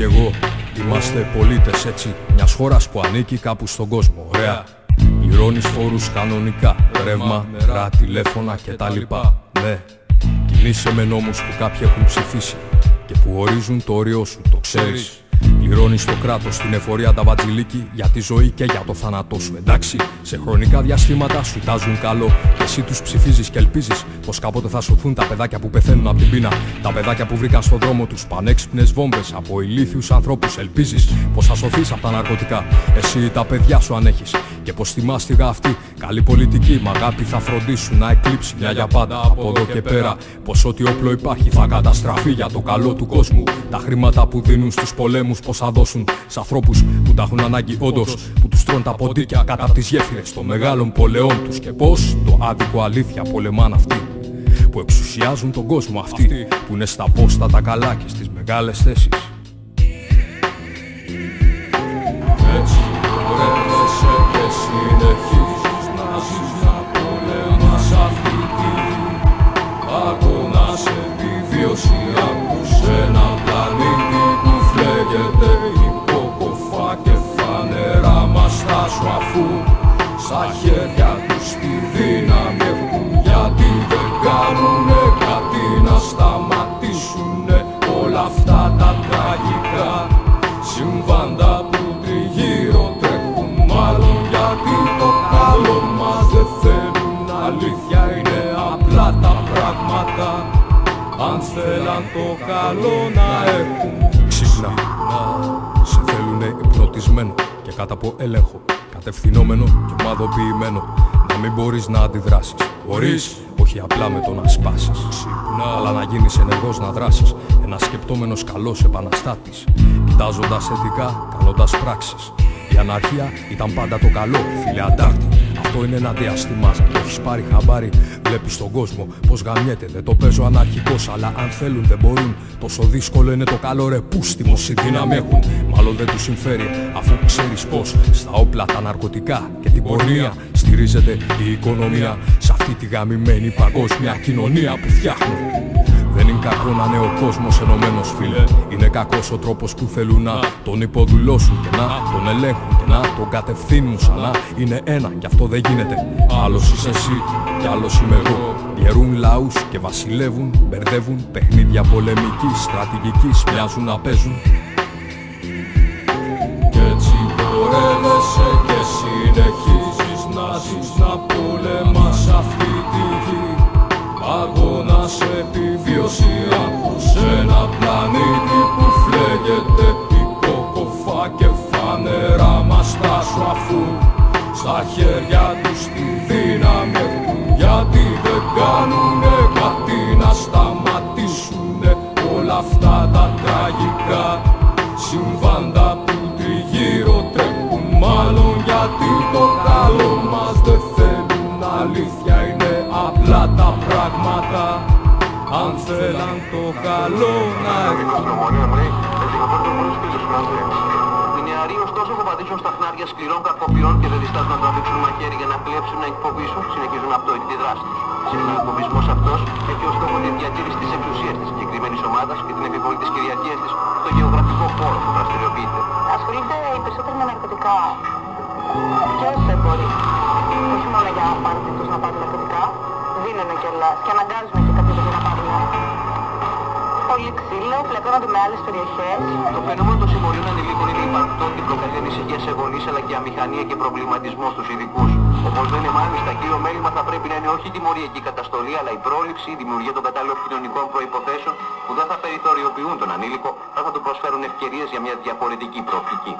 κι εγώ. Είμαστε πολίτες έτσι. Μιας χώρας που ανήκει κάπου στον κόσμο. Ωραία. Πληρώνεις φόρους κανονικά. Ρεύμα, νερά, τηλέφωνα κτλ Ναι. Κινείσαι με νόμους που κάποιοι έχουν ψηφίσει Και που ορίζουν το όριό σου. Το ξέρεις Πληρώνει το κράτος την εφορία τα βατζιλίκι για τη ζωή και για το θάνατό σου. Εντάξει, σε χρονικά διαστήματα σου τάζουν καλό. Και εσύ τους ψηφίζεις και ελπίζεις πως κάποτε θα σωθούν τα παιδάκια που πεθαίνουν από την πείνα. Τα παιδάκια που βρήκαν στον δρόμο τους πανέξυπνες βόμβες από ηλίθιους ανθρώπους. Ελπίζεις πως θα σωθείς από τα ναρκωτικά. Εσύ τα παιδιά σου αν έχεις. Και πως τη μάστιγα αυτή, καλή πολιτική, μ' αγάπη θα φροντίσουν να εκλείψει μια για πάντα από εδώ και πέρα. Πως ό,τι όπλο υπάρχει θα καταστραφεί για το καλό του κόσμου. Τα χρήματα που δίνουν στους πολέμους πώ θα δώσουν σε ανθρώπους που τα έχουν ανάγκη όντως. Που τους τρώνε τα ποντίκια κατά από τις γέφυρες των μεγάλων πολεών τους. Και πώ το άδικο αλήθεια πολεμάν αυτοί που εξουσιάζουν τον κόσμο αυτοί που είναι στα πόστα τα καλά και στις μεγάλες θέσεις επιβίωση άκουσε ένα πλανήτη που φλέγεται υποκοφά και φανερά μας τα σου αφού στα χέρια τους τη δύναμη έχουν γιατί δεν κάνουνε κάτι να σταματήσουνε όλα αυτά τα τραγικά. Συμβάντα που τριγύρω τρέχουν μάλλον γιατί το καλό μας δεν θέλουν. Αλήθεια είναι απλά τα πράγματα αν θέλαν το καλό να έχουν Ξύπνα, σε θέλουνε υπνοτισμένο και κάτω από έλεγχο. Κατευθυνόμενο και ομαδοποιημένο. Να μην μπορείς να αντιδράσεις. Μπορείς, όχι απλά με το να σπάσεις. Ξύπνα, αλλά να γίνεις ενεργός να δράσεις. Ένας σκεπτόμενος καλός επαναστάτης. Κοιτάζοντας θετικά, κάνοντας πράξεις. Η αναρχία ήταν πάντα το καλό, φίλε αντάρτη αυτό είναι ένα διάστημα. Το έχεις πάρει χαμπάρι, βλέπεις τον κόσμο πω γαμιέται. Δεν το παίζω αναρχικός, αλλά αν θέλουν δεν μπορούν. Τόσο δύσκολο είναι το καλό ρε πούστιμος. Η δύναμη έχουν, μάλλον δεν τους συμφέρει. Αφού ξέρεις πως στα όπλα, τα ναρκωτικά και την πορνεία στηρίζεται η οικονομία. Σε αυτή τη γαμημένη παγκόσμια κοινωνία που φτιάχνουν. Δεν είναι κακό να είναι ο κόσμος ενωμένος φίλε. Είναι κακός ο τρόπος που θέλουν να τον υποδουλώσουν Και να τον ελέγχουν και να τον κατευθύνουν σαν να είναι ένα. Και αυτό δεν γίνεται. Άλλος είσαι εσύ κι άλλος είμαι εγώ. Διαιρούν λαούς και βασιλεύουν Μπερδεύουν. Παιχνίδια πολεμικής Στρατηγικής μοιάζουν να παίζουν. Κι έτσι πορεύεσαι και συνεχίζεις να ζεις να πολεμάς σου αφού στα χέρια τους τη δύναμη έχουν. Γιατί δεν κάνουνε κάτι να σταματήσουνε όλα αυτά τα τραγικά συμβάντα που τριγύρω τρέχουν. Μάλλον γιατί το καλό μας δεν θέλουν. Αλήθεια είναι απλά τα πράγματα. Αν θέλαν το καλό να έχουν Οι νεαροί ωστόσο που πατήσουν στα χνάρια σκληρών κακοποιών και δεν διστάζουν να τραβήξουν μαχαίρι για να κλέψουν να εκφοβήσουν, συνεχίζουν αυτό τη δράση τους. Συχνά ο εκφοβισμός αυτός έχει ως στόχο τη διατήρηση της εξουσίας της συγκεκριμένης ομάδας και την επιβολή της κυριαρχίας της στο γεωγραφικό χώρο που δραστηριοποιείται. Ασχολείται οι περισσότεροι με ναρκωτικά και ως εμποροί. Όχι μόνο για να πάρουν τους να πάρουν ναρκωτικά, δίνουν κιόλας και αναγκάζουν και κάποιους για να πάρουν. Πολύ ξύλο, πλακώνονται με άλλες περιοχές. Το φαινόμενο των συμμοριών ανηλίκων είναι υπαρκτό και προκαλεί ανησυχία σε γονείς αλλά και αμηχανία και προβληματισμό στους ειδικούς. Όπως λένε μάλιστα, κύριο μέλημα θα πρέπει να είναι όχι η τιμωριακή καταστολή, αλλά η πρόληψη, η δημιουργία των κατάλληλων κοινωνικών προϋποθέσεων που δεν θα περιθωριοποιούν τον ανήλικο, αλλά θα του προσφέρουν ευκαιρίες για μια διαφορετική προοπτική.